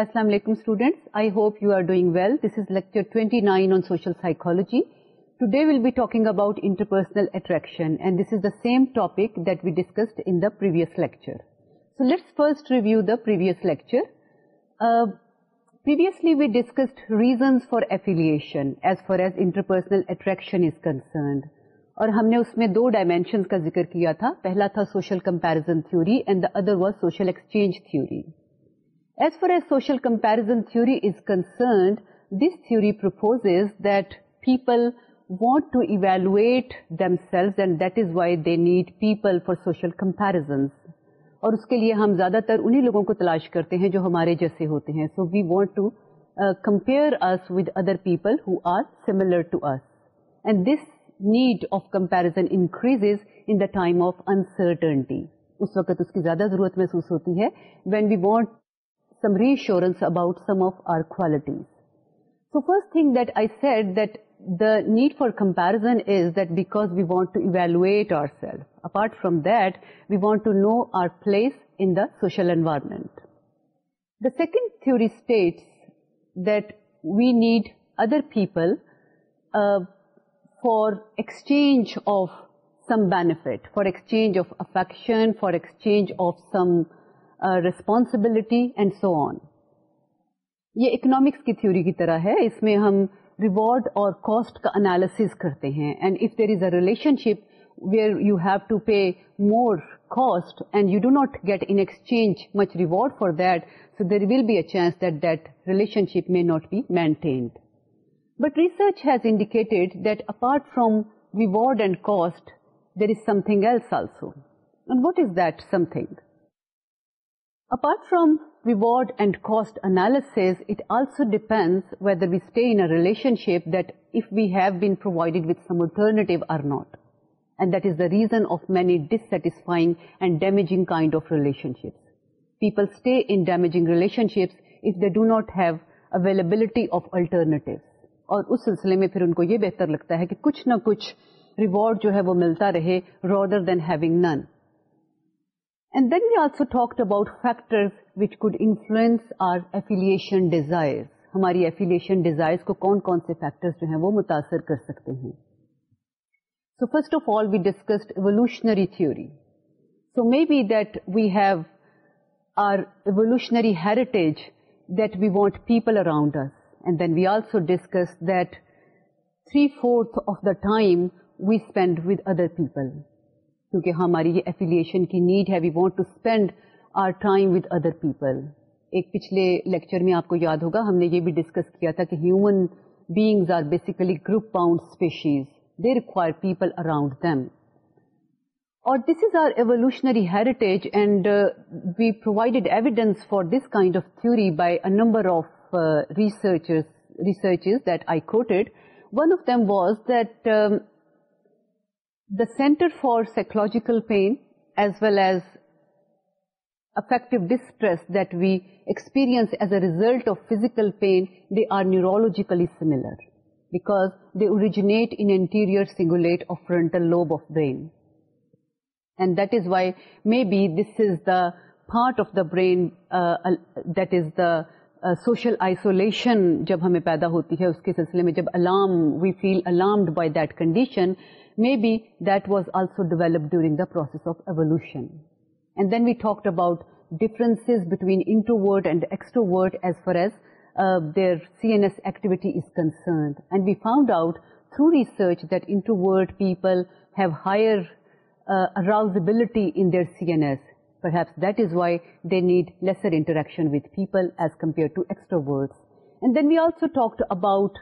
السلام علیکم students I hope you are doing well this is lecture psychology today well be talking that we discussed reasons for affiliation as far as interpersonal ہم نے اس میں دو dimensions کا ذکر کیا تھا پہلا تھا social comparison theory and the other was social exchange theory as for social comparison theory is concerned this want to evaluate want to evaluate that is why they need people for social اور اس کے لیے ہم زیادہ تر انہیں لوگوں کو تلاش کرتے ہیں جو ہمارے جیسے ہوتے ہیں so we want to compare us with other people who are similar to us and this need of comparison increase in the time of uncertainty اس وقت اس کی زیادہ ضرورت محسوس ہوتی ہے when we want some reassurance about some of our qualities. So first thing that I said, that the need for comparison is that because we want to evaluate ourselves. Apart from that, we want to know our place in the social environment. The second theory states that we need other people uh, for exchange of some benefit, for exchange of affection, for exchange of some responsibility and so on یہ economics کی theory کی طرح ہے اس میں ہم reward اور cost کا analysis کرتے ہیں and if there is a relationship where you have to pay more cost and you do not get in exchange much reward for that so there will be a chance that that relationship may not be maintained but research has indicated that apart from reward and cost there is something else also and what is that something apart from And and cost the reason whether we dissatisfying are damaging that is the reason of many dissatisfying relationships kind of relationships people availability of alternatives. اور اس سلسلے میں پھر ان کو یہ بہتر لگتا ہے کہ کچھ نہ کچھ ریوارڈ جو ہے وہ ملتا رہے rather then having none and then we also talk about فیکٹروئنس ہماری ایفیلشن ڈیزائر کو کون کون سے فیکٹر جو ہیں وہ متاثر کر سکتے ہیں so first of all we discuss evolutionary theory so maybe we have آرشنری heritage that we want people around then we also discuss that three fourth of the time we spend with other people کیونکہ ہماری یہ affiliation کی need ہے we want to spend our time with other people ایک پچھلے lecture میں آپ کو یاد ہوگا ہم نے یہ بھی ڈسکس کیا تھا کہ human beings are basically group bound species they require people around them اور this is our evolutionary heritage and we provided evidence for this kind of theory by a number of researches that I quoted one of them was that center for psychological pain as well as affect distress we experience as a result of physical pain they are neurologically اویجینے cingulate frontal lobe of brain and that is why may be this is the part of the brain that is the social isolation جب ہمیں پیدا ہوتی ہے اس کے سلسلے میں جب alarm we feel alarmed by دنڈیشن Maybe that was also developed during the process of evolution. And then we talked about differences between introvert and extrovert as far as uh, their CNS activity is concerned. And we found out through research that introvert people have higher uh, arousability in their CNS. Perhaps that is why they need lesser interaction with people as compared to extroverts. And then we also talked about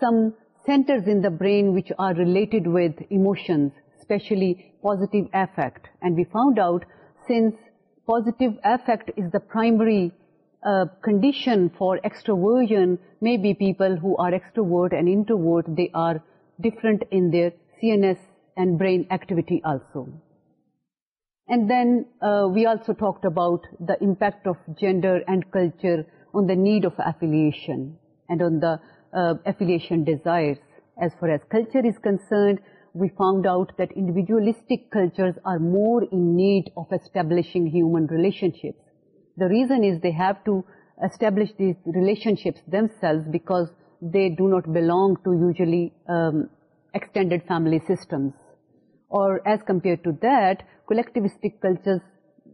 some centers in the brain which are related with emotions, especially positive affect. And we found out, since positive affect is the primary uh, condition for extroversion, maybe people who are extrovert and introvert, they are different in their CNS and brain activity also. And then uh, we also talked about the impact of gender and culture on the need of affiliation and on the uh, affiliation desires. As far as culture is concerned, we found out that individualistic cultures are more in need of establishing human relationships. The reason is they have to establish these relationships themselves because they do not belong to usually um, extended family systems. Or as compared to that, collectivistic cultures,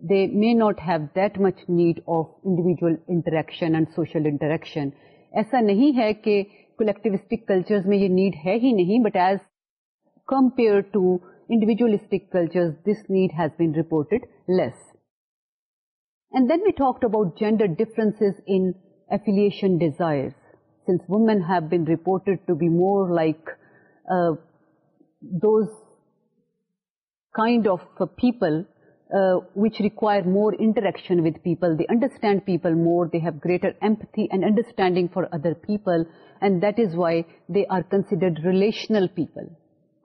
they may not have that much need of individual interaction and social interaction. ایسا نہیں ہے کہ collectivistic culture میں یہ need ہے ہی نہیں but as compare to individualistic culture this need has been reported less and then we talk about gender difference affiliation desire since women have been reported to be more like those kind of people which require more interaction with people they understand people more they have greater empathy and understanding for other people and that is why they are considered relational people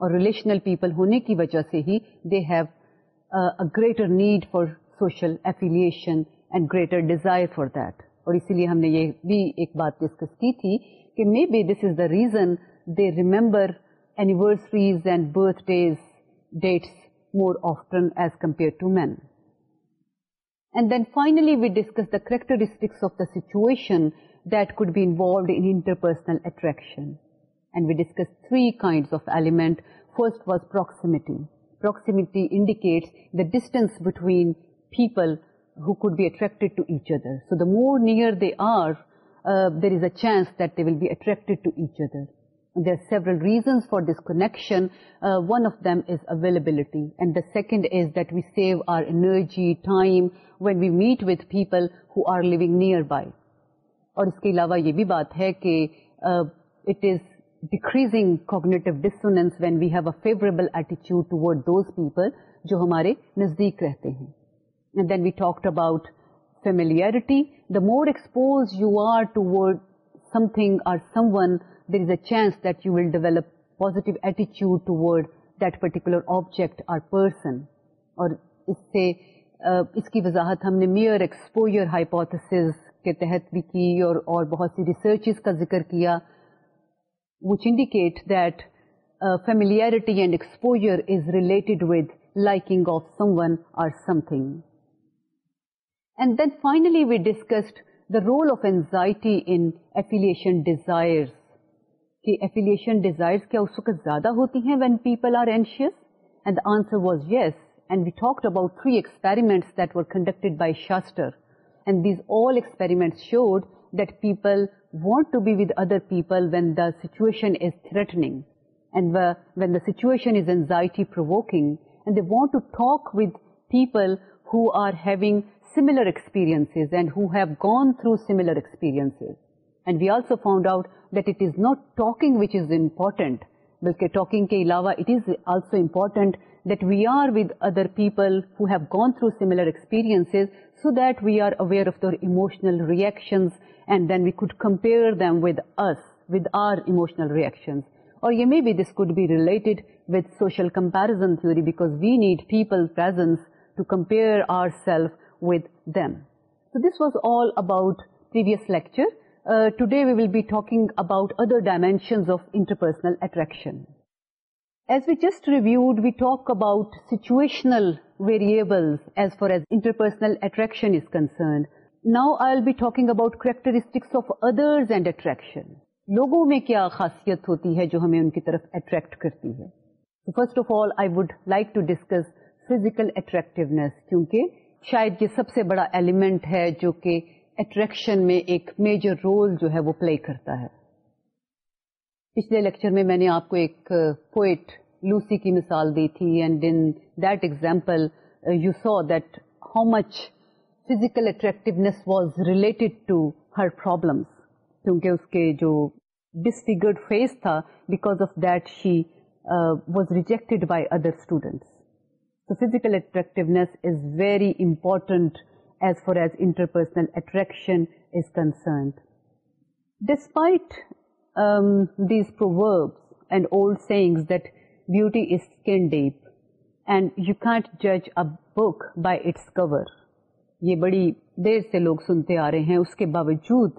اور relational people ہونے کی وجہ سے ہی they have greater need for social affiliation and greater desire for that اور اسی لیے ہم نے یہ بھی ایک بات ڈسکس کی تھی کہ may be this is the reason they remember anniversaries and birthdays dates more often as compared to men. And then finally we discuss the characteristics of the situation that could be involved in interpersonal attraction. And we discuss three kinds of element. First was proximity. Proximity indicates the distance between people who could be attracted to each other. So the more near they are, uh, there is a chance that they will be attracted to each other. Several reasons for ڈسکونیشن one of them is availability and the second is that we save our energy time when we meet with people who are living near by اور اس کے علاوہ یہ بھی بات ہے کہ it is decreasing cognitive distance when have a favourable ایٹیچیوڈ دوز پیپل جو ہمارے نزدیک رہتے ہیں then we talked about familiarity the more expose you are toward something someone, someone there is a chance that you positive develop toward ایٹیچیوڈ particular that particular object or person اور اس سے uh, اس کی وضاحت ہم نے mayor exposure hypothesis کے تحت بھی کی اور اور بہت سی ریسرچز کا ذکر کیا which indicate that familiarity and exposure is related with liking of someone something and then finally we discussed the role of اینزائٹیشن ڈیزائر کے اوسکیں زیادہ ہوتی ہیں وین پیپلس اباؤٹ بائی شاسٹرنگ داچویشن is anxiety similar experience and who have gone through similar experience and we also found out that it is not talking which is important بلکہ talking کے علاوہ it is also important that we are with other people who have gone through similar experience so that we are aware of their emotional reactions and then we could compare them with our with our emotional reactions اور you may be this could be related with social comparison theory because we need peoples to compare our self this uh, others and attraction. لوگوں میں کیا خاصیت ہوتی ہے جو ہمیں ان کی طرف اٹریکٹ کرتی ہے first of all I would like to discuss physical کیونکہ شاید یہ سب سے بڑا ایلیمنٹ ہے جو کہ اٹریکشن میں ایک میجر رول جو ہے وہ پلے کرتا ہے پچھلے لیکچر میں میں نے آپ کو ایک پوئٹ لوسی کی مثال دی تھی and in that example you saw that how much physical attractiveness was related to her problems کیونکہ اس کے جو ڈسفیگرڈ فیس تھا because of that she was rejected by other student physical interpersonal is very important as far as interpersonal despite old sayings and old is is deep and you can't جج a book by its cover یہ بڑی دیر سے لوگ سنتے آ رہے ہیں اس کے باوجود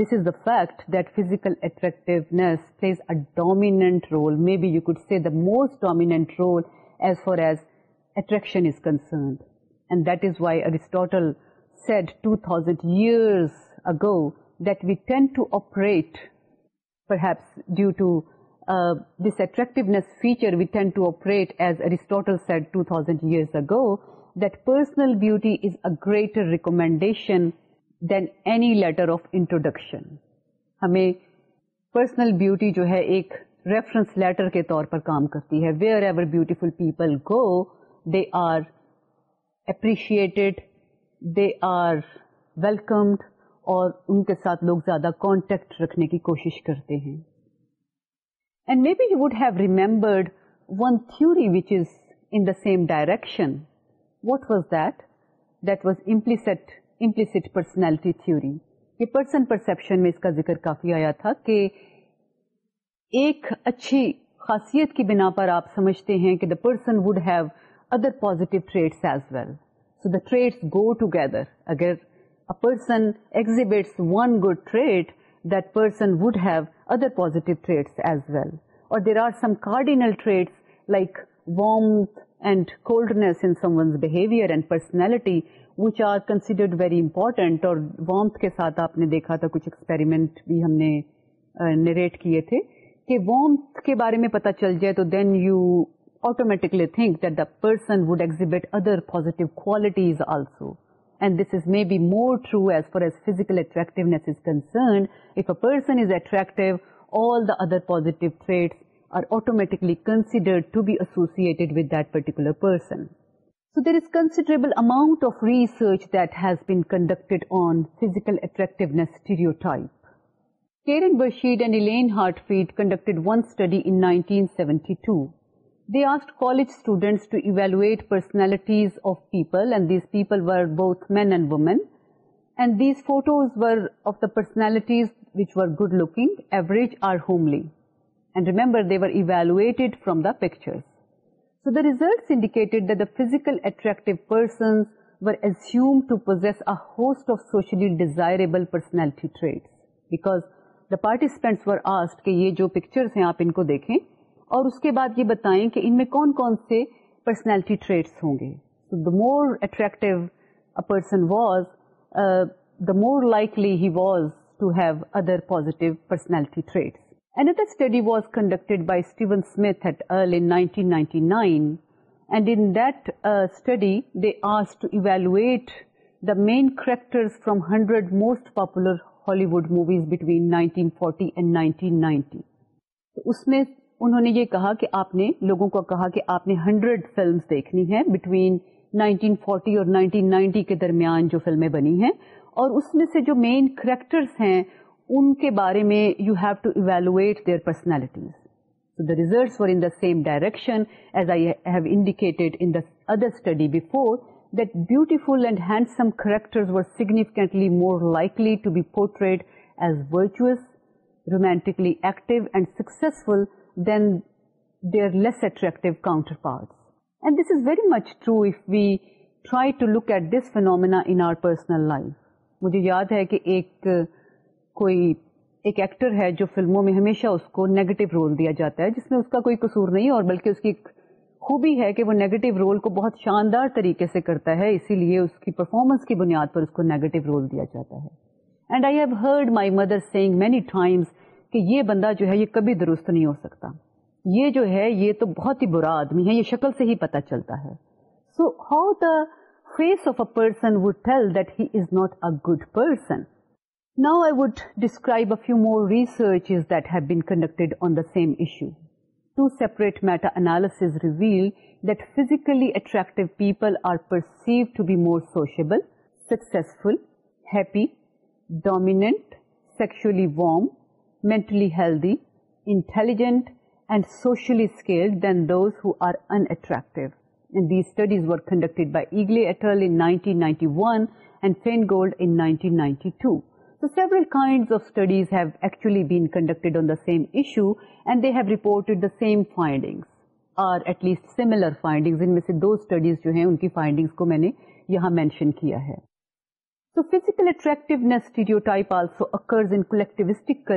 دس is the fact that physical attractiveness plays a dominant role may be you could see the most dominant role as far ایزریکشن is concern and that is Y اریسٹوٹل set two thousand years ago that we can to operate per heaps due to this attractiveness feature we can to operate as Aristotle set two thousand years ago that personal beauty is a greater recommendation then any letter of introduction ہمیں personal beauty جو ہے ایک reference letter کے طور پر کام کرتی ہے wherever beautiful people go they are appreciated اور ان کے ساتھ لوگ زیادہ کانٹیکٹ رکھنے کی کوشش کرتے ہیں and be you have remembered one which is in the same direction what was that that was implicit implicit personality theory یہ پرسن پرسپشن میں اس کا ذکر کافی آیا تھا کہ ایک اچھی خاصیت کی بنا پر آپ سمجھتے ہیں کہ the person would have other positive traits as well so the traits go together اگر a person exhibits one good trait that person would have other positive traits as well اور there are some cardinal traits like warm and coldness in some ones behaviour and personality which are considered very important اور warmth کے ساتھ آپ نے دیکھا تھا کچھ experiment بھی ہم نے نریٹ uh, کیے تھے کہ وارمتھ کے بارے میں پتا چل جائے تو then you automatically think that the person would exhibit other qualities also and this is may be more true as far as physical attractiveness is concerned if a person is attractive all the other positive traits are automatically considered to be associated with particular person there is considerable amount of research that has been conducted on physical attractiveness stereotype. Good average or homely and remember the واروٹ from the pictures so the result physical desire personality trait آسٹ کہ یہ جو کو دیکھیں اور اس کے بعد یہ بتائیں کہ ان میں کون کون سے پرسنالٹی ٹریٹس ہوں گے اینڈ ان دے آس to evaluate the main characters from 100 most popular ہالی ووڈ موویز بٹوین 1940 اینڈ تو اس میں انہوں نے یہ کہا کہ آپ نے لوگوں کو کہا کہ آپ نے ہنڈریڈ دیکھنی ہے بٹوین 1940 اور 1990 کے درمیان جو فلمیں بنی ہیں اور اس میں سے جو مین کریکٹرس ہیں ان کے بارے میں you have to evaluate their personalities the results for in the same direction as I have indicated in the other study before that beautiful and handsome characters significantly more likely to be portrayed as virtuous romantically active and successful than their less attractive counterparts and this is very much true if we try to look at this phenomena in our personal life مجھے یاد ہے کہ ایک کوئی actor ہے جو فلموں میں ہمیشہ اس کو نیگیٹو رول دیا جاتا ہے جس میں اس کا کوئی قصور نہیں اور بلکہ اس کی خوبی ہے کہ وہ نیگیٹو رول کو بہت شاندار طریقے سے کرتا ہے اسی لیے اس کی پرفارمنس کی بنیاد پر اس کو نیگیٹو رول دیا جاتا ہے and I have heard my mother saying many times کہ یہ بندہ جو ہے یہ کبھی درست نہیں ہو سکتا یہ جو ہے یہ تو بہت ہی برا آدمی ہے یہ شکل سے ہی پتہ چلتا ہے so how the face of a person would tell that he is not a good person now I would describe a few more research that have been conducted on the same issue Two separate meta-analyses revealed that physically attractive people are perceived to be more sociable, successful, happy, dominant, sexually warm, mentally healthy, intelligent, and socially skilled than those who are unattractive. And these studies were conducted by Eagley et al. In 1991 and Feingold in 1992. سیورٹ کا دو studies جو ہیں ان کی میں نے یہاں mention کیا ہے سو فیزیکل اٹریکٹنیسائلسو اکرز انیکٹوسٹک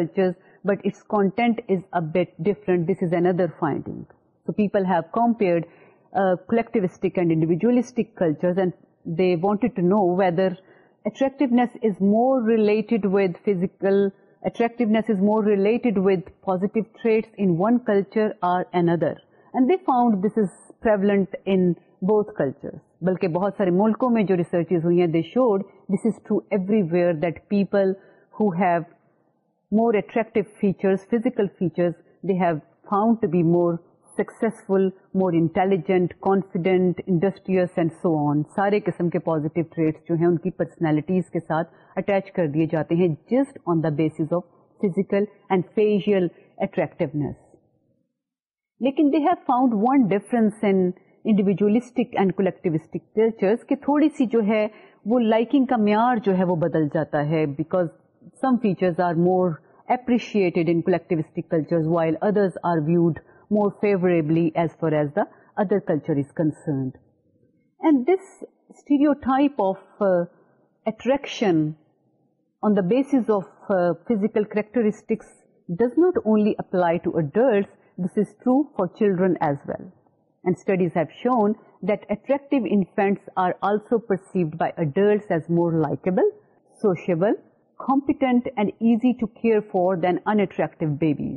but it's content is update different this is another finding so people have کمپیئرسٹکیجلسٹک want to know whether attractiveness is more related with physical attractiveness is more related with positive traits and they found this is prevalent in بہت culture بلکہ بہت سارے ملکوں میں جو research ہوئی ہیں they showed this is true everywhere that people who have more attractive features physical features they have found to be more successful more intelligent confident industrious and so on سارے قسم کے positive trait جو ہیں ان کی personalities کے ساتھ attach کر دیے جاتے ہیں just on the base of physical and facial attractiveness لیکن they have found one difference individualistic and collectivistic culture کی تھوڑی سی جو ہے وہ لائکنگ کا معیار جو ہے وہ بدل جاتا ہے because some features are more appreciated ان کو more favorably as far as the other culture is concerned. And this stereotype of uh, attraction on the basis of uh, physical characteristics does not only apply to adults, this is true for children as well. And studies have shown that attractive infants are also perceived by adults as more likable, sociable, competent and easy to care for than unattractive babies.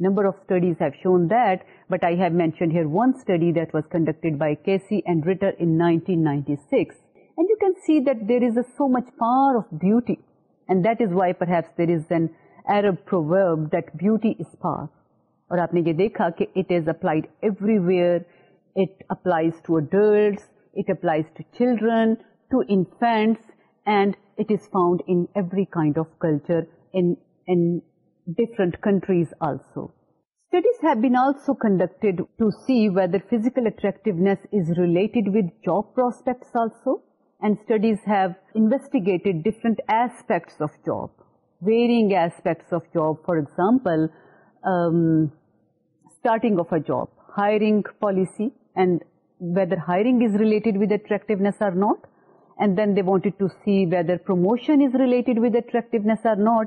number of studies have shown that, but I have mentioned here one study that was conducted by Casey and Ritter in 1996. And you can see that there is a so much power of beauty. And that is why perhaps there is an Arab proverb that beauty is power. اور آپ نے یہ دیکھا کہ it is applied everywhere it applies to adults it applies to children to infants and it is found in every kind of culture different countries also. Studies have been also conducted to see whether physical attractiveness is related with job prospects also, and studies have investigated different aspects of job, varying aspects of job, for example, um, starting of a job, hiring policy, and whether hiring is related with attractiveness or not. And then they wanted to see whether promotion is related with attractiveness or not.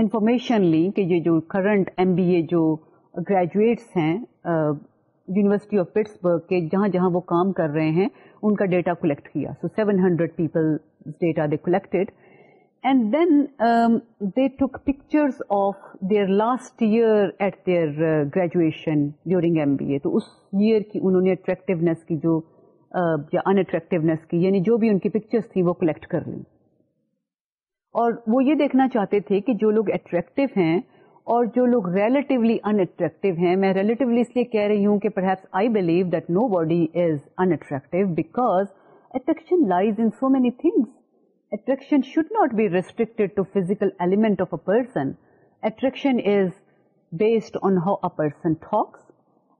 Information لی کہ یہ جو current M B A جو graduates ہیں university of Pittsburgh کے جہاں جہاں وہ کام کر رہے ہیں ان کا ڈیٹا کلیکٹ کیا so seven hundred people data they collected and then they took pictures of their last year at their graduation during M B A تو اس ایئر کی انہوں نے اٹریکٹیونیس کی جو یا انٹریکٹیونیس کی یعنی جو بھی ان کی پکچرس تھیں وہ کلیکٹ کر لیں اور وہ یہ دیکھنا چاہتے تھے کہ جو لوگ اٹریکٹو ہیں اور جو لوگ ریلیٹیولی انٹریکٹیو ہیں میں ریلیٹیولی اس لیے کہہ رہی ہوں کہ perhaps I believe that nobody is unattractive attraction lies in so many things attraction should not be restricted to physical element of a person attraction is based on how a person talks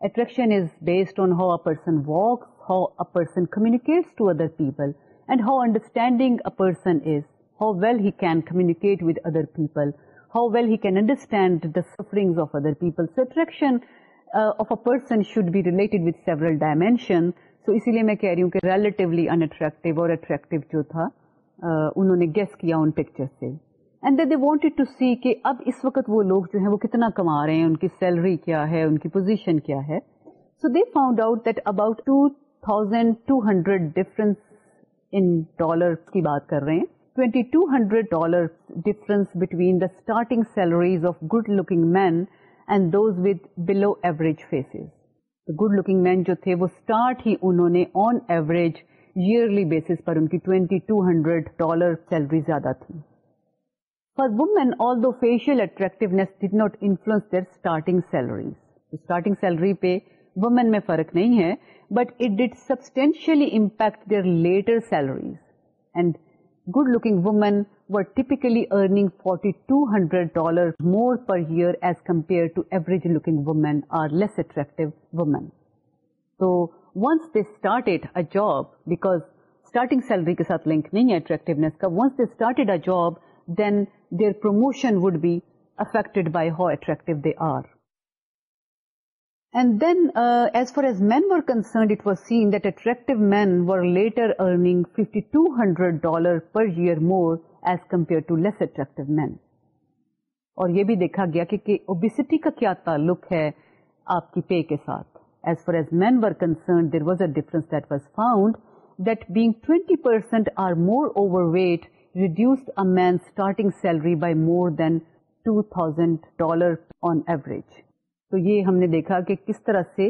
attraction is based on how a person walks how a person communicates to other people and how understanding a person is how well he can communicate with other people how well he can انڈرسٹینڈرگ other پیپلیکشن dimension so اسی لیے میں کہہ رہی ہوں کہ relatively unattractive اور اب اس وقت وہ لوگ جو وہ کتنا کما رہے ہیں ان کی سیلری کیا ہے ان کی پوزیشن کیا ہے so they found out that about two thousand two hundred difference in dollar کی بات کر رہے ہیں difference بٹوینٹنگ salaries of good looking men and those with below average faces good looking men جو تھے وہ ہنڈریڈ ڈالر سیلری زیادہ تھی for women all the facial attractiveness ڈاٹ انفلوئنس دیئرز اسٹارٹنگ سیلری پہ وومین میں فرق نہیں ہے but it did substantially impact their letter salaries and good looking women were top earning forty two hundred dollar more per year as compare to average looking versus attractive women so once they start at a job because starting salary کے ساتھ link نہیں ہے attractiveness کا once they started a job then their promotion would be affect by how attractive they are and then as far as men were concerned was seen attract men later earning fifty to hundred dollar per year more as compare اور یہ بھی دیکھا گیا کہ obesity کا کیا تعلق ہے آپ کی پے کے ساتھ as far as men were concern there was a difference was found that being twenty percent or more overweight reduced a men starting salary by more than two thousand dollar on average تو یہ ہم نے دیکھا کہ کس طرح سے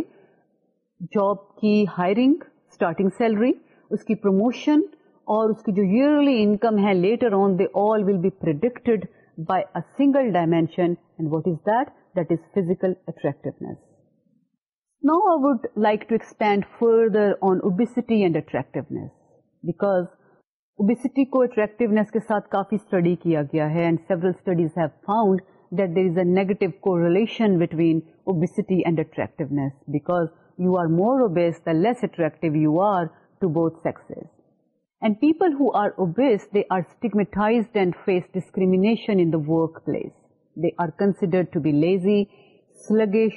job کی ہائرنگ اسٹارٹنگ سیلری اس کی پروموشن اور اس کی جو ایئرلی انکم ہے later on they all will be predicted by a single dimension and what is that that is physical attractiveness now I would like to expand further on obesity and attractiveness because obesity کو attractiveness کے ساتھ کافی study کیا گیا ہے and several studies have found that there is a negative correlation between obesity and attractiveness, because you are more obese, the less attractive you are to both sexes. And people who are obese, they are stigmatized and face discrimination in the workplace. They are considered to be lazy, sluggish,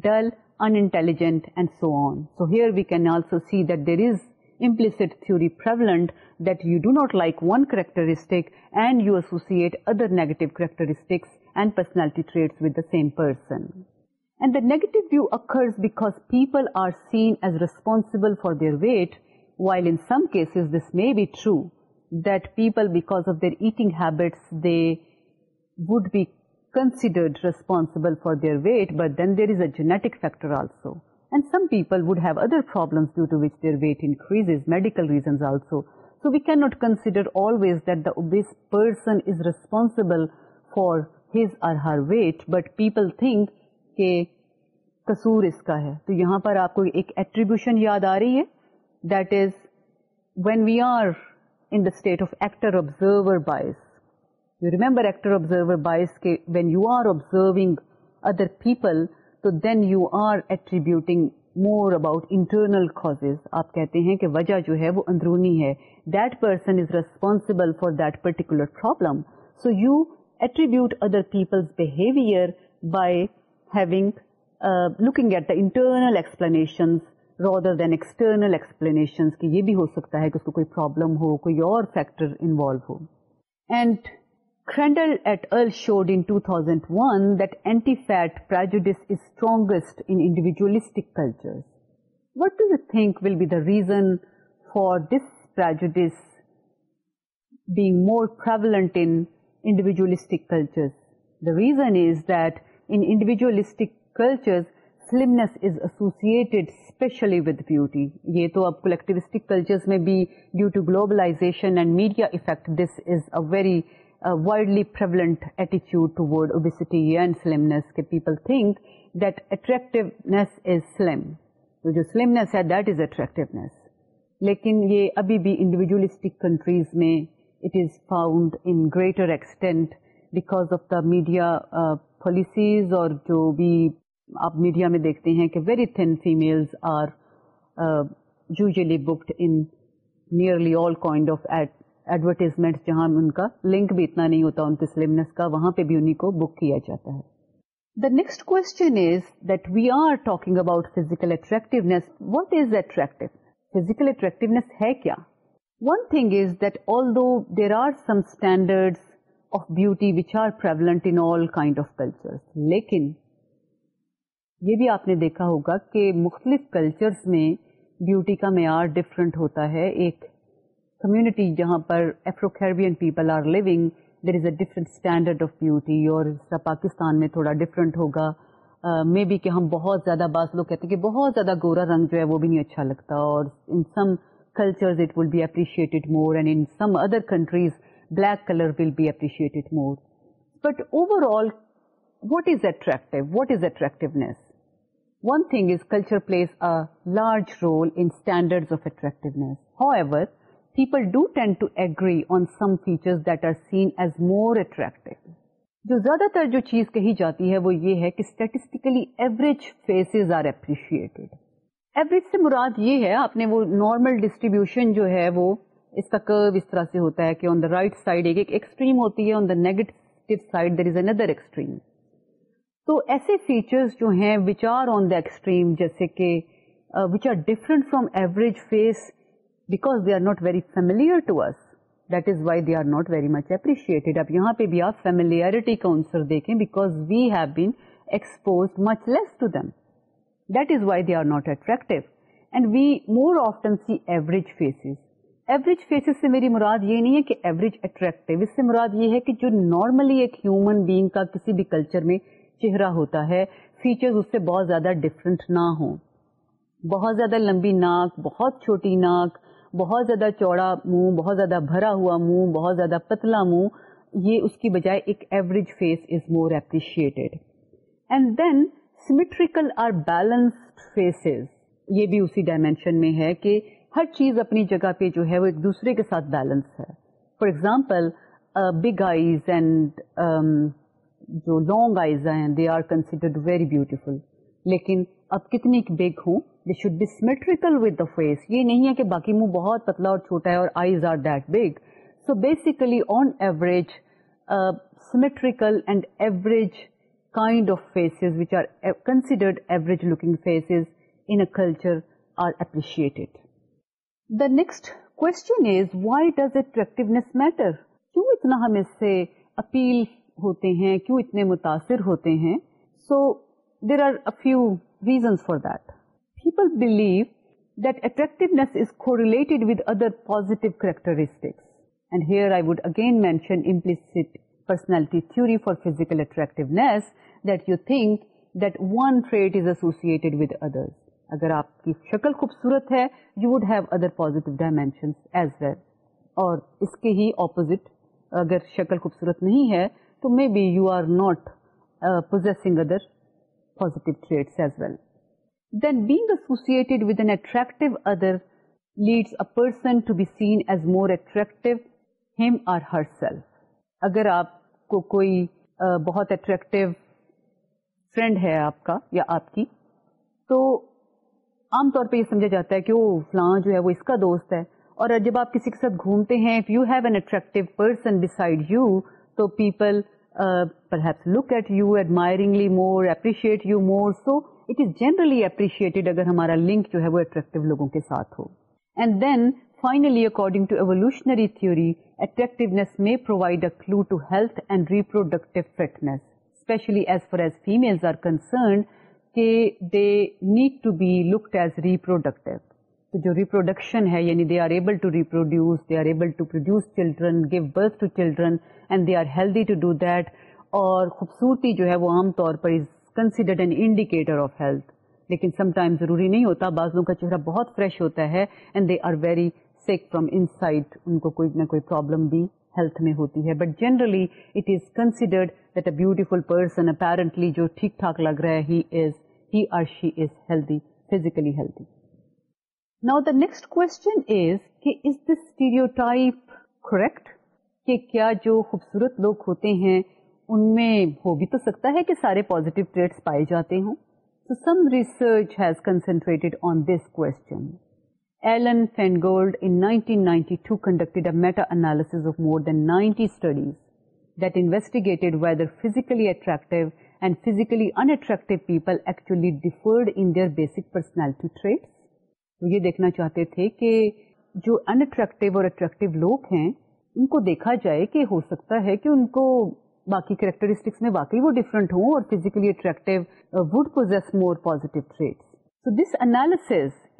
dull, unintelligent, and so on. So here we can also see that there is implicit theory prevalent that you do not like one characteristic and you associate other negative characteristics and personality traits with the same person. And the negative view occurs because people are seen as responsible for their weight, while in some cases this may be true, that people, because of their eating habits, they would be considered responsible for their weight, but then there is a genetic factor also. And some people would have other problems due to which their weight increases, medical reasons also. So we cannot consider always that the obese person is responsible for her weight but people think اس کا ہے تو یہاں پر آپ کو ایک attribution یاد آ رہی ہے that is when we are in the state of actor observer bias you remember actor observer bias when you are observing other people تو then you are attributing more about internal cause آپ کہتے ہیں کہ وجہ جو ہے وہ اندرونی ہے that person is responsible for that particular problem so you attribute other people's behaviour by having looking at the internal explanation rather than ایکسٹرنلشنس کہ یہ بھی ہو سکتا ہے کہ اس کو کوئی پرابلم ہو کوئی اور فیکٹر انوالو ہو اینڈل at are should and want anti fat prejudice is strongest individualistic what does you think will be the reason for this prejudice being مورنٹ in individualistic the reason is that individualistic slimness is associated especially with beauty یہ تو اب collectivistic میں بھی due to گلوبلائزیشنٹ ایٹیچیوڈ toward obesity and slums people think that attractiveness is slim جو سلمنیس ہے that is attractiveness لیکن یہ ابھی بھی انڈیویژلسٹک کنٹریز میں greater extent because of the media policies اور جو بھی آپ میڈیا میں دیکھتے ہیں کہ very thin female book nearly all kind of advertisement جہاں ان کا لنک بھی اتنا نہیں ہوتا ان کے سلمیس کا وہاں پہ بھی انہیں کو بک کیا جاتا ہے the next کوٹریکٹنیس what is attract physical attractiveness ہے کیا one thing is that all those beauty یہ بھی آپ نے دیکھا ہوگا کہ مختلف کلچرس میں بیوٹی کا معیار ڈفرینٹ ہوتا ہے ایک کمیونٹی جہاں پر پیپل آر اپروکربینگ there is a different standard of beauty اور اس کا پاکستان میں تھوڑا ڈفرینٹ ہوگا مے بی کہ ہم بہت زیادہ بعض لوگ کہتے ہیں کہ بہت زیادہ گورا رنگ جو ہے وہ بھی نہیں اچھا لگتا اور in some cultures it will be appreciated more and in some other countries black color will be appreciated more. But overall, what is attractive? What is attractiveness? One thing is culture plays a large role in standards of attractiveness. However, people do tend to agree on some features that are seen as more attractive. جو زیادہ تر جو چیز کہی جاتی ہے وہ یہ ہے کہ statistically average faces are appreciated average سے مراد یہ ہے آپ نے وہ نارمل ڈسٹریبیوشن جو ہے وہ اس کا کرو اس طرح سے ہوتا ہے کہ آن دا رائٹ سائڈ ایک ایکسٹریم ہوتی ہے on the negative side there is another extreme تو ایسے فیچرس جو ہیں which are on the extreme جیسے کہ which are different from average face because they are not very familiar to that is why they are not very much appreciated اب یہاں پہ بھی آپ فیملیئرٹی کا آنسر دیکھیں because we have been expose much less to them that is why they are not attractive سی average average سے میری مراد یہ نہیں ہے کہ ایوریج اس سے مراد یہ ہے کہ جو نارملی کلچر میں چہرہ ہوتا ہے اس سے بہت زیادہ ڈفرینٹ نہ ہوں بہت زیادہ لمبی ناک بہت چھوٹی ناک بہت زیادہ چوڑا منہ بہت زیادہ بھرا ہوا منہ بہت زیادہ پتلا منہ یہ اس کی بجائے ایک average face is more and then symmetrical اور بیلنسڈ فیسز یہ بھی اسی ڈائمینشن میں ہے کہ ہر چیز اپنی جگہ پہ جو ہے وہ ایک دوسرے کے ساتھ بیلنس ہے for example big eyes and جو لانگ آئیز ہیں they are considered very beautiful لیکن اب کتنی بگ ہوں they should be symmetrical with the face یہ نہیں ہے کہ باقی منہ بہت پتلا اور چھوٹا ہے اور eyes are that big so basically on average symmetrical and average next کوئی ڈز ایٹریکٹنیس میٹر کیوں اتنا ہم اس سے اپیل ہوتے ہیں متاثر ہوتے ہیں so there are a few reasons for that people believe that attractiveness is correlate with other positive characteristics and here I would again mention implicit personality theory for physical attractiveness اگر آپ کی شکل خوبصورت ہے you would have other positive dimension اور اس کے ہی اگر شکل خوبصورت نہیں ہے تو may be you are not possessing other positive traits as well then attractive other leads person to be seen as self اگر آپ کو کوئی بہت اٹریکٹو فرینڈ ہے آپ کا یا آپ کی تو عام طور پہ یہ سمجھا جاتا ہے کہ وہ فلاں جو ہے وہ اس کا دوست ہے اور جب آپ کسی کے ساتھ گھومتے ہیں if you you you you have an attractive person beside تو people look at admiringly more more appreciate so it is generally appreciated اگر ہمارا لنک جو ہے وہ اٹریکٹو لوگوں کے ساتھ ہو and then finally according to evolutionary theory attractiveness میں clue to health and reproductive fitness خوبصورتی جو ہے وہ عام طور پر سمٹائمس ضروری نہیں ہوتا بازوں کا چہرہ بہت فریش ہوتا ہے and they are very sick from inside ان کو کوئی نہ کوئی پرابلم بھی ہیلتھ میں ہوتی ہے but generally it is considered that a beautiful person apparently جو ٹھیک ٹھاک لگ رہا ہے ہی از ہی اور she is healthy physically healthy now the next question is کہ is this stereotype correct کہ کیا جو خوبصورت لوگ ہوتے ہیں ان میں ہو بھی تو سکتا ہے کہ سارے پازیٹیو ٹریٹس پائے جاتے ہوں so some research has concentrated on this question Alan Fengold in 1992 conducted a meta-analysis of more than 90 studies that investigated whether physically attractive and physically unattractive people actually differed in their basic personality traits. So, we wanted to see that جو attractive اور attractive لوگ ہیں ان کو دیکھا جائے کہ ہو سکتا ہے کہ ان کو باقی کریکٹرسٹکس میں واقعی وہ ڈفرنٹ ہوں اور physically attractive would possess more positive traits so this analysis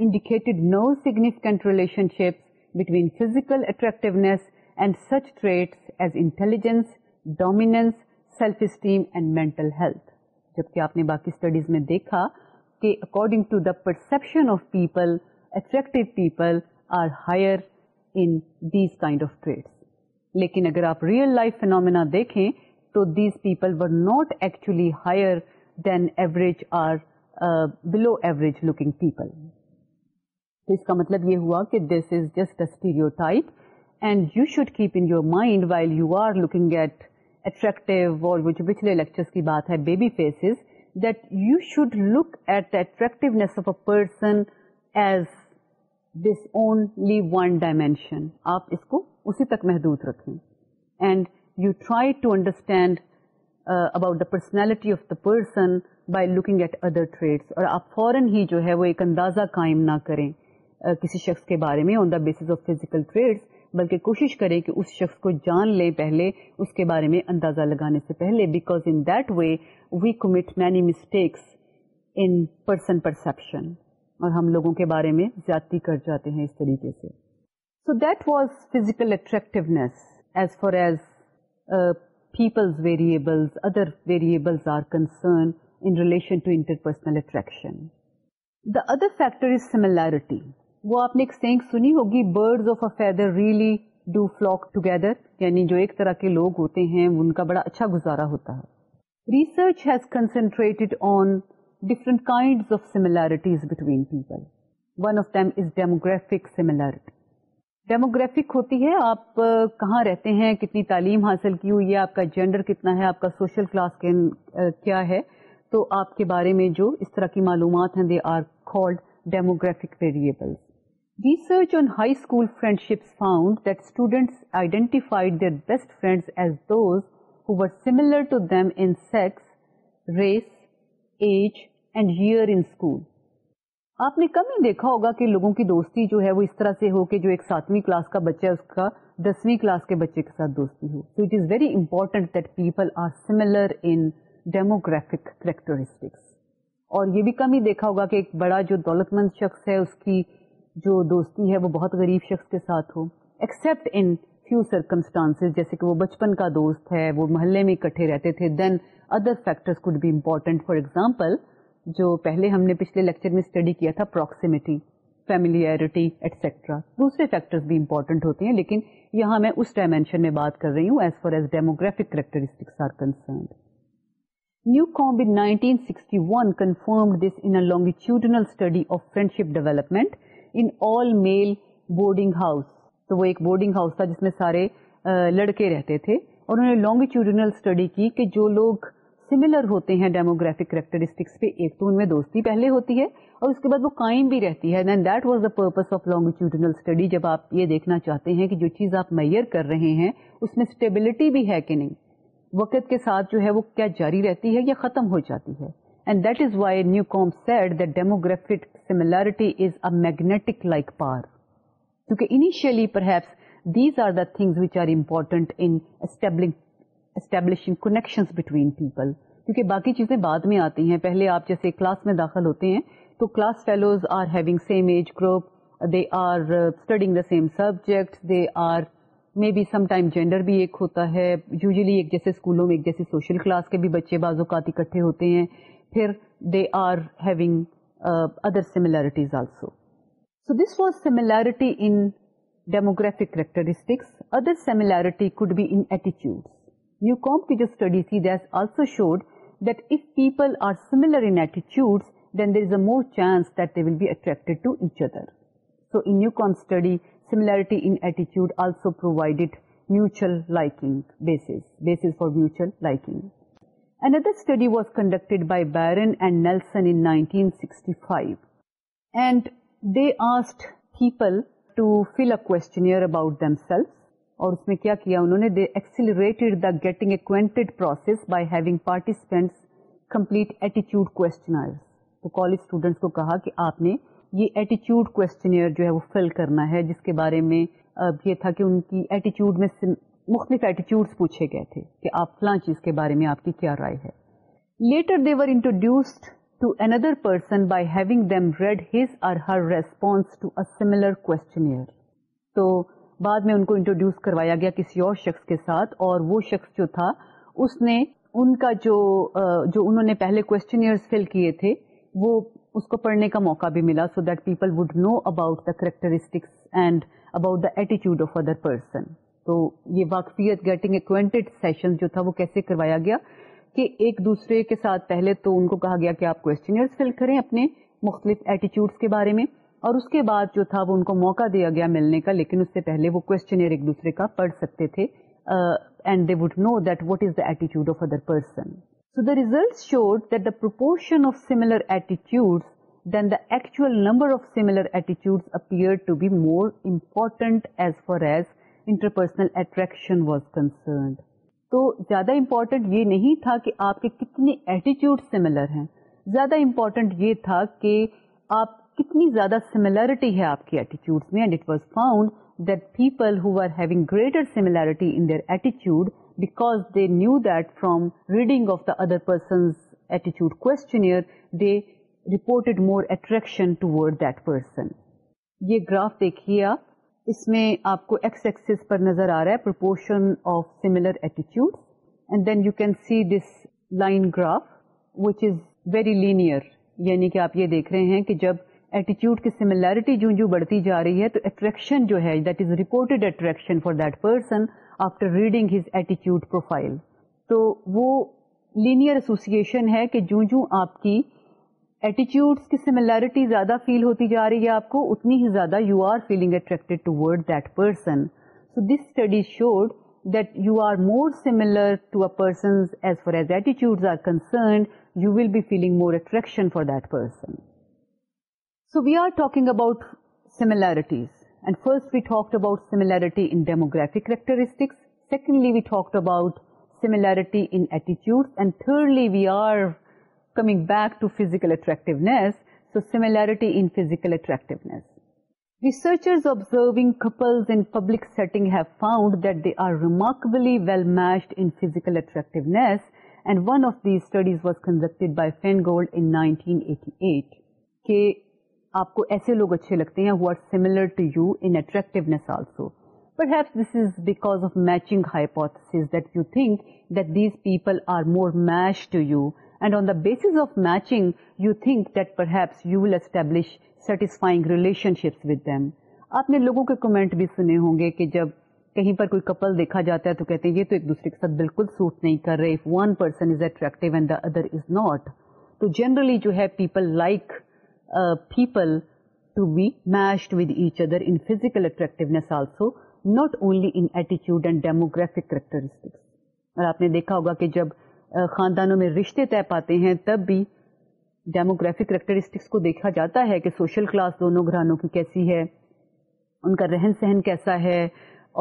indicated no significant relationship between physical attractiveness and such trait as intelligence dominance self esteem and mental health جبکہ آپ نے باقی اسٹڈیز میں دیکھا کہ according to the perception of people attract people are higher انز kind of trait لیکن اگر آپ ریئل لائف فینومینا دیکھیں تو these people were not actually higher than average are below average looking people تو اس کا مطلب یہ ہوا کہ this is just stereotype and you should keep in your mind while you are looking at attractive اور جو پچھلے لیکچر کی بات ہے baby faces that you should look at the of a person as this only one dimension آپ اس کو اسی تک محدود رکھیں and you try to understand about the personality of the person by looking at other traits اور آپ فوراً ہی جو ہے وہ ایک اندازہ قائم نہ کریں کسی شخص کے بارے میں on the basis of physical trait بلکہ کوشش کریں کہ اس شخص کو جان لیں پہلے اس کے بارے میں اندازہ لگانے سے پہلے because in that way we commit many mistakes in person perception اور ہم لوگوں کے بارے میں زیادتی کر جاتے ہیں اس طریقے سے so that was physical attractiveness as far as people's variables other variables are concern in relation to interpersonal attraction the other factor is similarity وہ آپ نے ایک سینگ سنی ہوگی birds of a feather really do flock together یعنی جو ایک طرح کے لوگ ہوتے ہیں ان کا بڑا اچھا گزارا ہوتا ہے research has concentrated on different kind of similarities between people one of them is demographic similarity demographic ہوتی ہے آپ کہاں رہتے ہیں کتنی تعلیم حاصل کی ہوئی ہے آپ کا جینڈر کتنا ہے آپ کا سوشل کلاس کیا ہے تو آپ کے بارے میں جو اس طرح کی معلومات ہیں they are called demographic variables Research on high school friendships found that students identified their best friends as those who were similar to them in sex, race, age and year in school. آپ نے کم ہی دیکھا ہوگا کہ لوگوں کی دوستی جو ہے وہ اس طرح سے ہو کہ جو ایک ساتویں کلاس کا بچہ ہے اس کا دسویں کلاس کے بچے کے ساتھ دوستی ہو so it is very important that people are similar in demographic characteristics اور یہ بھی کم ہی دیکھا ہوگا کہ ایک بڑا جو دولت مند شخص ہے اس کی جو دوستی ہے وہ بہت غریب شخص کے ساتھ ہو ایکسپٹ ان فیو سرکمسٹانس جیسے کہ وہ بچپن کا دوست ہے وہ محلے میں اکٹھے رہتے تھے then other factors could be important for example جو پہلے ہم نے پچھلے لیکچر میں اسٹڈی کیا تھا اپراکمی فیملیئرٹی ایٹسٹرا دوسرے فیکٹر بھی امپورٹنٹ ہوتے ہیں لیکن یہاں میں اس ڈائمینشن میں بات کر رہی ہوں as far as demographic characteristics are concerned Newcomb nineteen sixty one confirm this in longitudinal development in all male boarding boarding house house تو وہ ایک تھا جس میں سارے لڑکے رہتے تھے اور انہوں نے لانگیٹیوڈنل اسٹڈی کی کہ جو لوگ سملر ہوتے ہیں ڈیموگرافک کریکٹرسٹکس پہ ایک تو ان میں دوستی پہلے ہوتی ہے اور اس کے بعد وہ قائم بھی رہتی ہے then that was the purpose of study جب آپ یہ دیکھنا چاہتے ہیں کہ جو چیز آپ میئر کر رہے ہیں اس میں اسٹیبلٹی بھی ہے کہ نہیں وقت کے ساتھ جو ہے وہ کیا جاری رہتی ہے یا ختم ہو جاتی ہے and that is why Newcomb said the demographic similarity is a magnetic like par کیونکہ initially perhaps these are the things which are important in connection people کیونکہ باقی چیزیں بعد میں آتی ہیں پہلے آپ جیسے کلاس میں داخل ہوتے ہیں تو class fellows are having same age group they are studying the same subject they are me be some time gender بھی ایک ہوتا ہے یوزلی ایک جیسے اسکولوں میں ایک جیسے سوشل کلاس کے بھی بچے بازو کا پھر they are having other similarities also so this was similarity in ڈیموگرفک characteristics other سیملٹی could be انٹیچیوڈس you کوم کی جو اسٹڈی تھی that also should that if people are similar انٹیچیوڈ then there is a more chance that the well be attracted to each other so N you com study similarity ایٹیچیوڈ also provided mutual liking bases base for mutual liking Another study was conducted by Barron and Nelson in 1965 and they asked people to fill a questionnaire about themselves اور اس میں کیا کیا انہوں نے they accelerated the getting acquainted process by having participants complete ایٹیچیوڈ questionnaire تو college students کو کہا کہ آپ نے یہ ایٹیچیوڈ کوشچنئر جو ہے وہ فل کرنا ہے جس کے بارے میں یہ تھا کہ ان کی ایٹیچیوڈ میں مختلف ایٹیچیوڈس پوچھے گئے تھے کہ آپ فلاں چیز کے بارے میں آپ کی کیا رائے ہے later they were introduced to another person by having them read his or her response to questionnaire تو بعد میں ان کو انٹروڈیوس کروایا گیا کسی اور شخص کے ساتھ اور وہ شخص جو تھا اس نے ان کا جو جو انہوں نے پہلے کوشچنئر فل کیے تھے وہ اس کو پڑھنے کا موقع بھی ملا so that people would know about the characteristics and about the ایٹیچیوڈ آف ادر پرسن تو یہ واقفیت گیٹنگ اے سیشن جو تھا وہ کیسے کروایا گیا کہ ایک دوسرے کے ساتھ پہلے تو ان کو کہا گیا کہ آپ فل کریں اپنے مختلف ایٹیچیوڈس کے بارے میں اور اس کے بعد جو تھا وہ ان کو موقع دیا گیا ملنے کا لیکن اس سے پہلے وہ کوشچنئر ایک دوسرے کا پڑھ سکتے تھے and they would know that what is دا ایٹیچیوڈ of other person so the result showed that the proportion of similar attitudes then the actual number of similar ایٹیچیوڈ appear to be more important as far as interpersonal attraction was concerned تو زیادہ important یہ نہیں تھا کہ آپ کے کتنے ایٹیچیوڈ similar ہیں زیادہ امپورٹنٹ یہ تھا کہ آپ کتنی سیملیرٹی ہے گراف دیکھیے آپ اس میں آپ کو ایکس ایکسس پر نظر آ رہا ہے پرپورشن آف سیملر ایٹیچیوڈ and then you can see this line graph which is very linear یعنی کہ آپ یہ دیکھ رہے ہیں کہ جب ایٹیچیوڈ کی سیملیرٹی بڑھتی جا رہی ہے تو اٹریکشن جو ہے that that is reported attraction for person after reading his ایٹیچیوڈ پروفائل تو وہ لینئر ایسوسیشن ہے کہ جوں جوں آپ کی ایٹیچیوڈس کی سملیرٹی زیادہ فیل ہوتی جا رہی ہے آپ کو اتنی ہی زیادہ you are feeling to word that person so this study showed that you are more to person as as far ایٹیچیوڈ are concerned you will be feeling more attraction for that person so we are talking about and first we about similarity in demographic characteristics secondly we talk about in ایٹیچیوڈ and thirdly we are coming back to فکل اٹریکٹونیس so similarity in physical attractiveness ریسرچرڈ the are remarkably well matched in physical attractiveness and one of the studies was conducted by Feingold ایسے لوگ اچھے لگتے ہیں and on the base of matching you think that perhaps you them آپ نے لوگوں کے comment بھی سنے ہوں گے کہ جب کہیں پر کوئی کپل دیکھا جاتا ہے تو کہتے ہیں یہ تو ایک دوسرے کے ساتھ بالکل سوٹ نہیں کر رہے one person is attractive and the other is not تو جنرلی جو ہے people like people to be matched with each other in physical attractiveness also not only in ایٹیچیوڈ اینڈ ڈیموگرافک کریکٹرسٹکس اور آپ نے دیکھا ہوگا کہ جب خاندانوں میں رشتے طے پاتے ہیں تب بھی ڈیموگرافک کریکٹرسٹکس کو دیکھا جاتا ہے کہ سوشل کلاس دونوں گھرانوں کی کیسی ہے ان کا رہن سہن کیسا ہے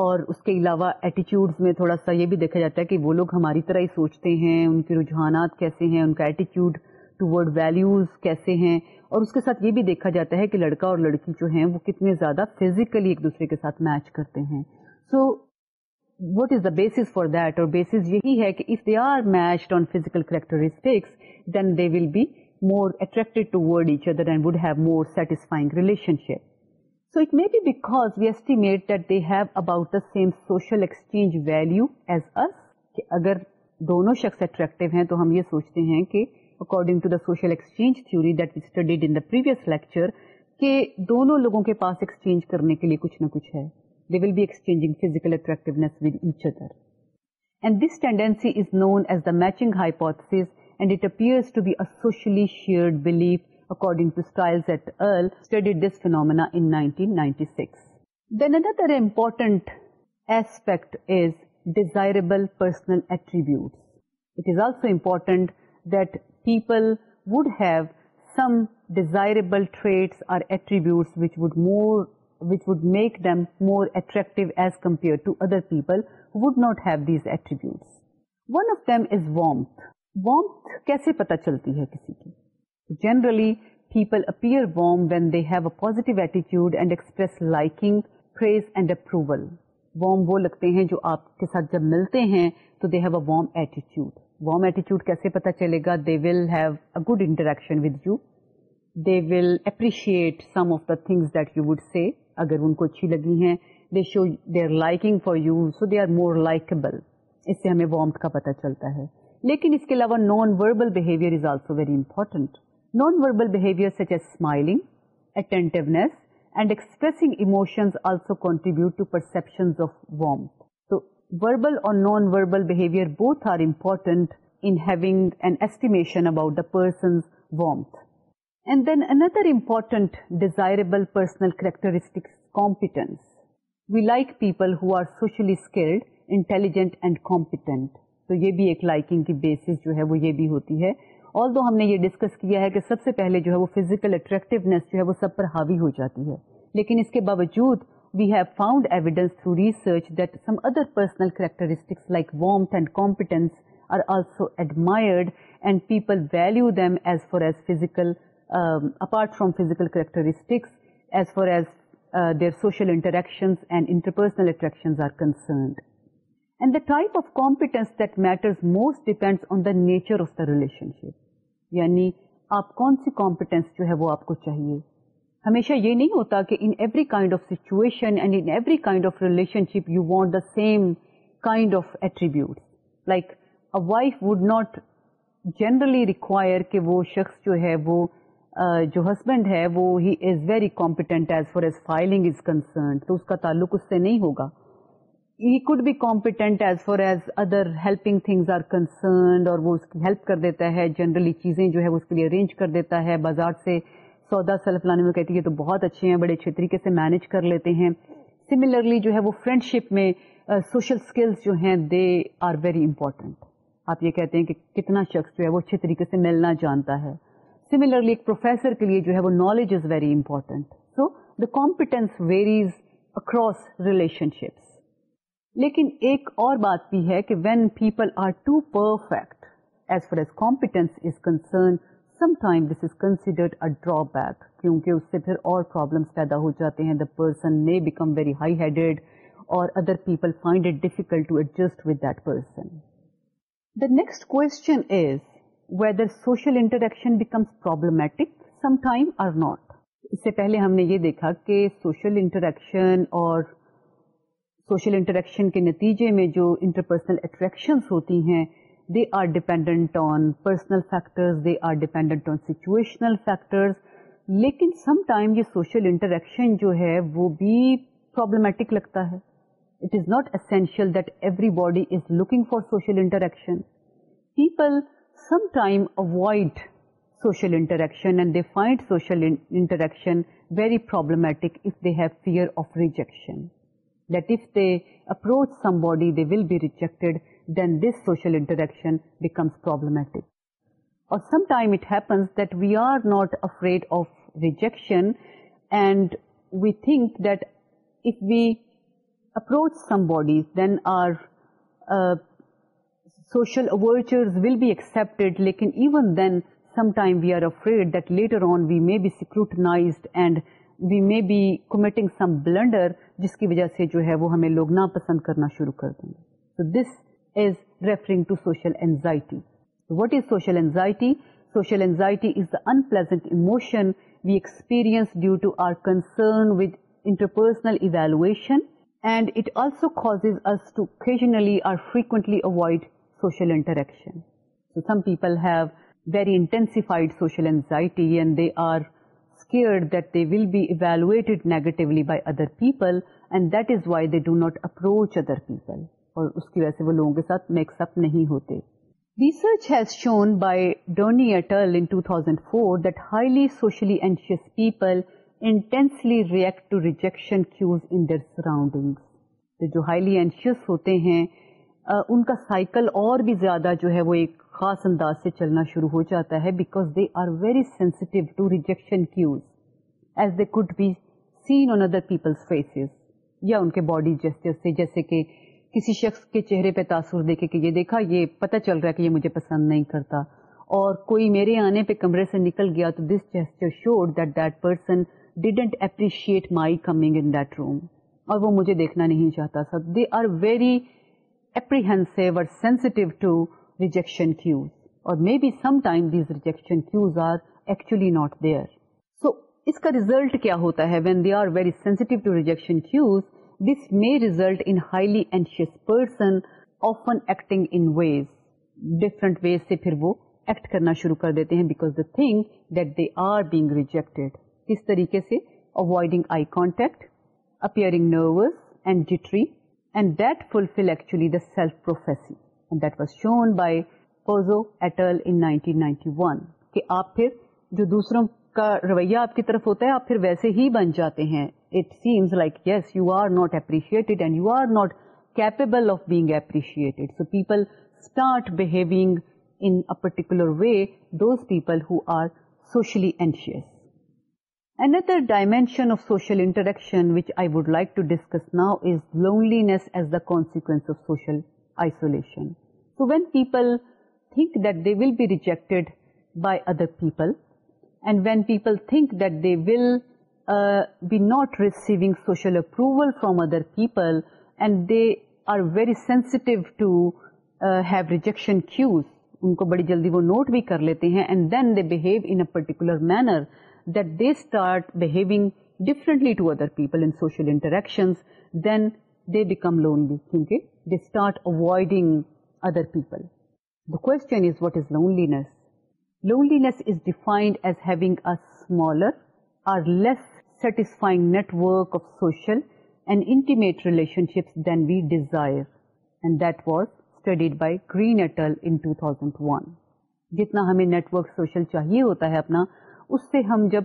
اور اس کے علاوہ ایٹیچیوڈس میں تھوڑا سا یہ بھی دیکھا جاتا ہے کہ وہ لوگ ہماری طرح ہی سوچتے ہیں ان کے رجحانات کیسے ہیں ان کا ایٹیچیوڈ ورڈ ویلیوز کیسے ہیں اور اس کے ساتھ یہ بھی دیکھا جاتا ہے کہ لڑکا اور لڑکی جو ہیں وہ کتنے زیادہ فزیکلی ایک دوسرے کے ساتھ میچ کرتے ہیں سو so, بیس فار دور بیس یہی ہے کہ اگر دونوں شخص اٹریکٹو ہیں تو ہم یہ سوچتے ہیں کہ according to the social exchange theory then the previous lecture کہ دونوں لوگوں کے پاس ایکسچینج کرنے کے لیے کچھ نہ کچھ ہے well be ایسینج physical share according to style ninety six then other important aspect is desirable personal it also important that people would have some desirable traits are attributes which would more which would make them more attractive as compare would not eighty one of them is warm کیسے پتا چلتی ہے جو آپ کے ساتھ جب ملتے ہیں تو they have a warm eighty ایٹیچیوڈ کیسے پتا چلے گا دے will have good interaction with you they will appreciate some of the things اگر ان کو اچھی لگی ہیں دے شو they are liking for you so they are more likeable اس سے ہمیں وارمتھ کا پتہ چلتا ہے لیکن اس کے علاوہ non verbal behaviour is also very important non verbal behaviour such as smiling attentiveness and expressing emotions also contribute to perception of warm تو وربل اور non verbal behaviour both are important in having an estimation about the person's warmth and then another important desirable personal characteristics competence we like people who are socially skilled intelligent and competent تو یہ بھی ایک liking کی basis جو ہے وہ یہ بھی ہوتی ہے آل دو ہم نے یہ ڈسکس کیا ہے کہ سب سے پہلے جو ہے وہ فیزیکل اٹریکٹونیس جو ہے وہ سب پر ہاوی ہو جاتی ہے لیکن اس کے باوجود we have found evidence through research that some other personal characteristics like warmth and competence are also admired and people value them as far as physical apart from physical characteristics as far as interaction یعنی آپ کون سی competence جو ہے وہ آپ کو چاہیے ہمیشہ یہ نہیں ہوتا کہ wife would not generally require کہ وہ شخص جو ہے وہ جو ہسبینڈ ہے وہ he is very competent as far as filing is concerned تو اس کا تعلق اس سے نہیں ہوگا he could be competent as far as other helping things are concerned اور وہ اس کی ہیلپ کر دیتا ہے جنرلی چیزیں جو ہے اس کے لیے ارینج کر دیتا ہے بازار سے سودا سیلف لانے میں کہتی ہے تو بہت اچھے ہیں بڑے اچھے طریقے سے مینج کر لیتے ہیں سملرلی جو ہے وہ فرینڈ شپ میں سوشل اسکلس جو ہیں دے آر ویری امپورٹنٹ آپ یہ کہتے ہیں کہ کتنا شخص جو ہے وہ اچھے طریقے سے ملنا جانتا ہے سملرلی ایک پروفیسر کے لیے جو ہے وہ knowledge is very important so the competence varies across relationships لیکن ایک اور بات بھی ہے کہ when people are too perfect as far as competence concern some time this is considered a drawback کیونکہ اس سے پھر اور پرابلمس پیدا ہو جاتے ہیں the person may become very high headed اور other people find it difficult to adjust with that person the next question is whether social interaction becomes problem پہلے ہم نے یہ دیکھا کہ سوشل انٹریکشن اور سوشل انٹریکشن کے نتیجے میں جو انٹرپرسنل اٹریکشن ہوتی ہیں they are dependent on personal factor dependent on situational factor لیکن سم ٹائم یہ سوشل انٹریکشن جو ہے وہ بھی پرابلمٹک لگتا ہے it is not essential that everybody is looking for social interaction people social interaction and they find social interaction very problematic they've fear of rejection if they approach somebodies they will be rejected then this social interaction becomes problematic اور approach somebodies then are جس کی وجہ سے جو ہے وہ ہمیں لوگ ناپسند کرنا شروع کر دیں گے so this is referring to social anxiety what is social anxiety social anxiety is the unpleasant emotion we experience due to our concern with interpersonal evaluation and it also occasionally or frequently avoid social interaction. So some people have very intensified social anxiety and they are scared that they will be evaluated negatively by other people and that is why they do not approach other people. اور اس کی ویسے وہ لوگوں کے ساتھ mix up نہیں ہوتے research has shown by Downey Atal in 2004 that highly socially anxious people intensely react to rejection cues in their surroundings. Rejection جو ہائیلی اینشیس ہوتے ہیں ان کا سائیکل اور بھی زیادہ جو ہے وہ ایک خاص انداز سے چلنا شروع ہو جاتا ہے because they are very sensitive rejection cues as they be seen on other faces یا ان کے باڈی جیسے جیسے کہ کسی شخص کے چہرے پہ تاثر دیکھے کہ یہ دیکھا یہ پتہ چل رہا ہے کہ یہ مجھے پسند نہیں کرتا اور کوئی میرے آنے پہ کمرے سے نکل گیا تو this gesture showed that that person didn't appreciate my coming in that room اور وہ مجھے دیکھنا نہیں چاہتا سب they are very apprehensive sensitive to rejection کیا ہوتا ہے شروع کر دیتے ہیں because the thing that they are being reject کس طریقے سے avoiding eye contact appearing nervous and ڈیٹری and that fulfil actually the self prophecy by کو آپ پھر جو دوسروں کا رویہ آپ کی طرف ہوتا ہے آپ پھر ویسے ہی بن جاتے ہیں it seems like yes you are not upped and you are not capable of being appreciated so پیپلگولر way those people who are socially anxious be not receiving social approval from other people are very sensitive to have rejection کر لیتے ہیں جتنا ہمیں network social چاہیے ہوتا ہے اپنا اس سے ہم جب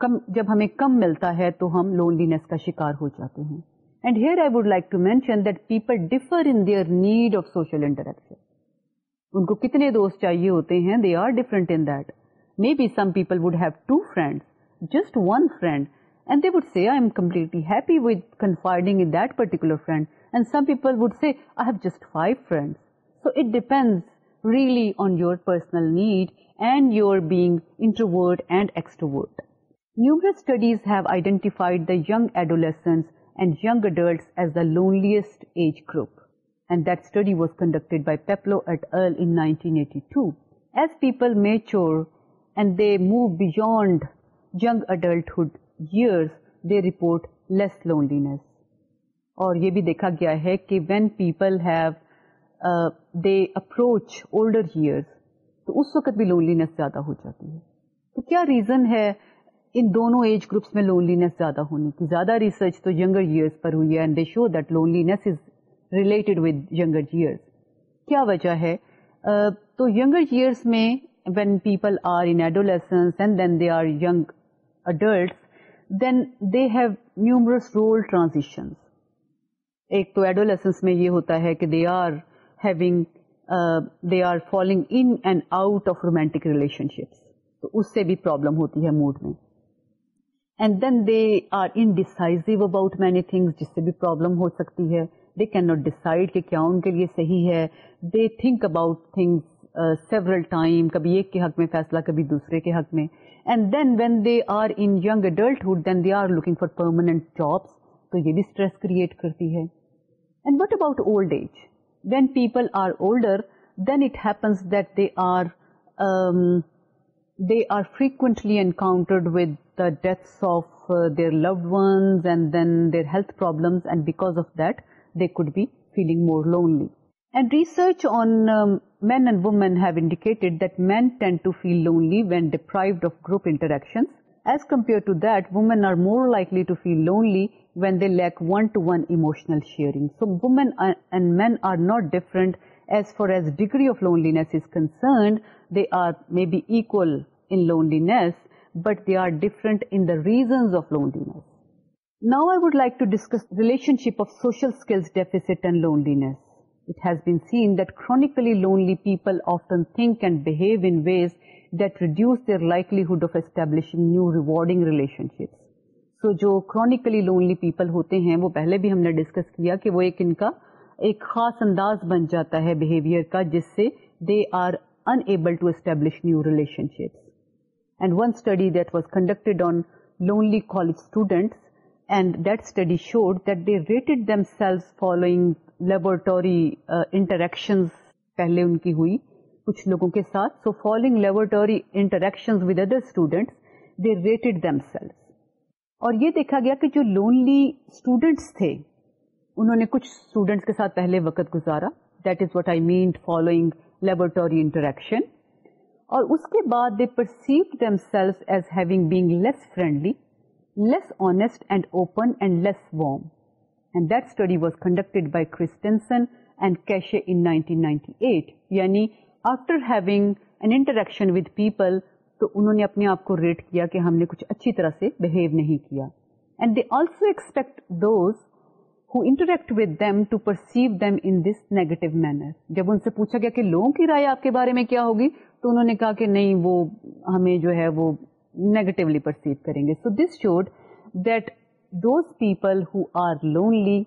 کم جب ہمیں کم ملتا ہے تو ہم لونلینس کا شکار ہو جاتے ہیں and here I would like to mention that people differ in in their need of social interaction کو کتنے دوست چاہیے ہوتے ہیں they are different in that may be some people would have two friend just one friend and they would see I am completely happy with confiding in that particular friend and some people I have just five friend so it depend really on your personal need and your بیگرو اینڈروڈ نیوزیزیڈ age group was conducted to as people move beyond report less lonely بھی دیکھا گیا ہے کہ when people approach older تو اس وقت بھی لونلی نیس زیادہ ہو جاتی ہے تو کیا ریزن ہے ان دونوں ایج گروپس میں لونلی نیس زیادہ ہونے کی زیادہ ریسرچ تو ینگر ایئرس پر ہوئی ہے and they show that loneliness is related with younger years کیا وجہ ہے uh, تو ینگر ایئرس میں when people are in adolescence and then they are young adults then they have numerous role transitions ایک تو adolescence میں یہ ہوتا ہے کہ they are having they are falling in and out of romantic ships تو اس سے بھی پرابلم ہوتی ہے موڈ میں and then they are about many things جس سے بھی پرابلم ہو سکتی ہے دے کین ناٹ ڈیسائڈ کہ کیا ان کے لیے صحیح ہے they think about things several time کبھی ایک کے حق میں فیصلہ کبھی دوسرے کے حق میں and then when they are in young adulthood then they are looking for permanent jobs تو یہ بھی اسٹریس کریٹ کرتی ہے and what about old age when people are older, then it happens that they are um, frequently encountered with the deaths of uh, their loved ones and then their health problems, and because of that they could be feeling more lonely. And research on um, men and women have indicated that men tend to feel lonely when deprived of group interactions. As compared to that, women are more likely to feel lonely when they lack one-to-one emotional sharing. So women and men are not different as far as degree of loneliness is concerned. They are maybe equal in loneliness, but they are different in the reasons of loneliness. Now I would like to discuss the relationship of social skills deficit and loneliness. It has been seen that chronically lonely people often think and behave in ways that reduce their likelihood of establishing new rewarding relationships. So جو lonely people ہوتے ہیں وہ پہلے بھی ہم نے discuss کیا کہ وہ ایک ان کا ایک خاص انداز بن جاتا ہے بہیویئر کا جس سے they are unable to establish new relationships and one study that was conducted on lonely college students and that study showed that they rated them following laboratory interaction پہلے ان کی ہوئی کچھ لوگوں کے ساتھ so following laboratory interaction with other students they rated themselves اور یہ دیکھا گیا کہ جو لونلی اسٹوڈینٹس تھے انہوں نے کچھ اسٹوڈینٹس کے ساتھ پہلے وقت گزارا that is what I mean following laboratory interaction اور اس کے بعد they perceive self as having having being less less less friendly honest and and and and open warm that study was conducted by Christensen Kashy in 1998 یعنی after تو انہوں نے اپنے آپ کو ریٹ کیا کہ ہم نے کچھ اچھی طرح سے بہیو نہیں کیا and they also expect those who interact with them to perceive them in this negative manner جب ان سے پوچھا گیا کہ لوگوں کی رائے آپ کے بارے میں کیا ہوگی تو انہوں نے کہا کہ نہیں وہ ہمیں جو ہے وہ نیگیٹولی پرسیو کریں گے so this showed that those people who are lonely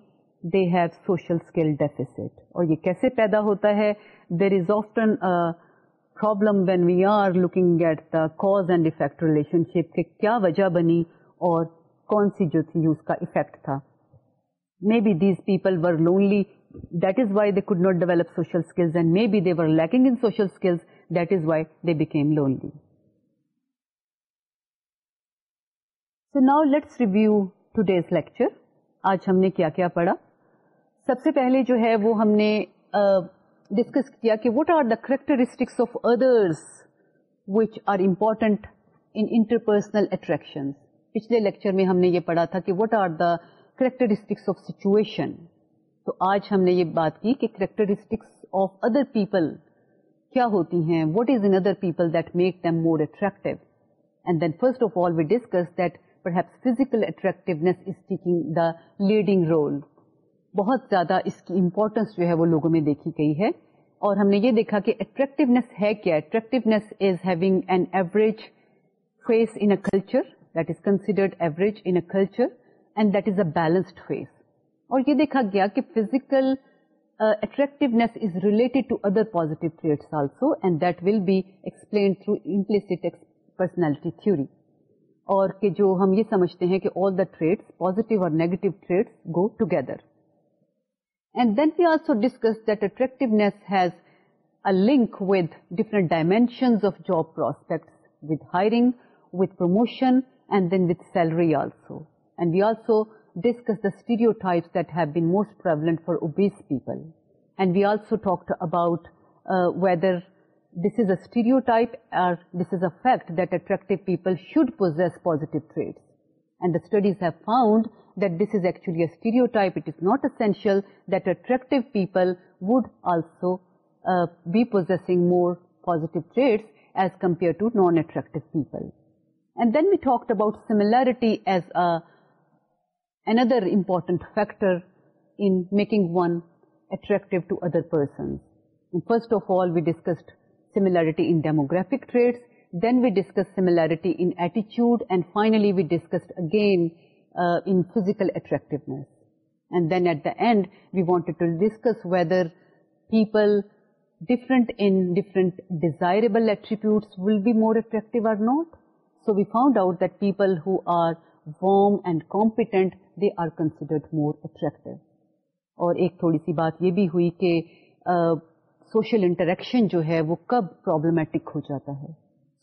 they have social skill deficit اور یہ کیسے پیدا ہوتا ہے دیر از آفٹن آج ہم نے کیا کیا پڑھا سب سے پہلے جو ہے وہ ہم نے ڈسکس کیا کہ what are the characteristics of others which are important attraction پچھلے لیکچر میں ہم نے یہ پڑھا تھا کہ what are the characteristics of situation تو آج ہم نے یہ بات کی کہ کریکٹرسٹکس آف ادر پیپل کیا ہوتی ہیں what is in other people that make them more attractive and then first of all we discuss that پر لیڈنگ رول بہت زیادہ اس کی امپورٹینس جو ہے وہ لوگوں میں دیکھی گئی ہے اور ہم نے یہ دیکھا کہ اٹریکٹونیس ہے کیا attractiveness is having an average face in culture that is considered average in culture and that is a balanced face اور یہ دیکھا گیا کہ physical attractiveness is related to other positive traits also and that will be explain through personality theory اور کہ جو ہم یہ سمجھتے ہیں کہ آل دا ٹریڈس پازیٹیو اور negative traits go together and then we also discuss that attractiveness with different dimensions of job hiring with promotion discuss the stereotype have بیوسٹ for obese people and we also talk about whether this is stereotype this is effect that attractive people should possess positive trait and the studies that this is actually a stereotype. It is not essential that attractive people would also uh, be possessing more positive traits as compared to non-attractive people. And then we talked about similarity as another important factor in making one attractive to other persons. And first of all, we discussed similarity in demographic traits, then we discussed similarity in attitude, and finally we discussed again in physical attractiveness and then at the end we wants whether people different and desirable ایٹریٹیوڈ will be more attractive or not so we found out that people who are young and competent they are considered more attractive اور ایک تھوڑی سی بات یہ بھی ہوئی کہ social uh, interaction جو ہے وہ کب پرابلمٹک ہو جاتا ہے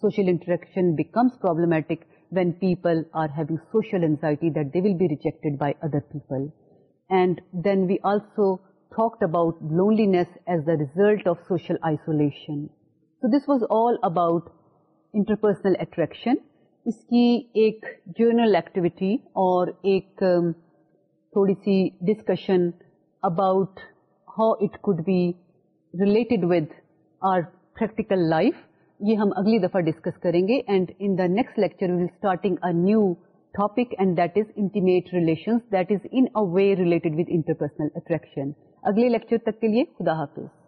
social interaction becomes problematic when people are having social anxiety that they will be rejected by other people. And then we also talked about loneliness as the result of social isolation. So this was all about interpersonal attraction. اس کی ایک journal activity اور ایک تھوڑی سی discussion about how it could be related with our practical life یہ ہم اگلی دفعہ ڈسکس کریں گے and in the next lecture well starting a new topic and that is intimate relations that is in a way related with interpersonal attraction اگلے lecture تک کے لیے خدا حافظ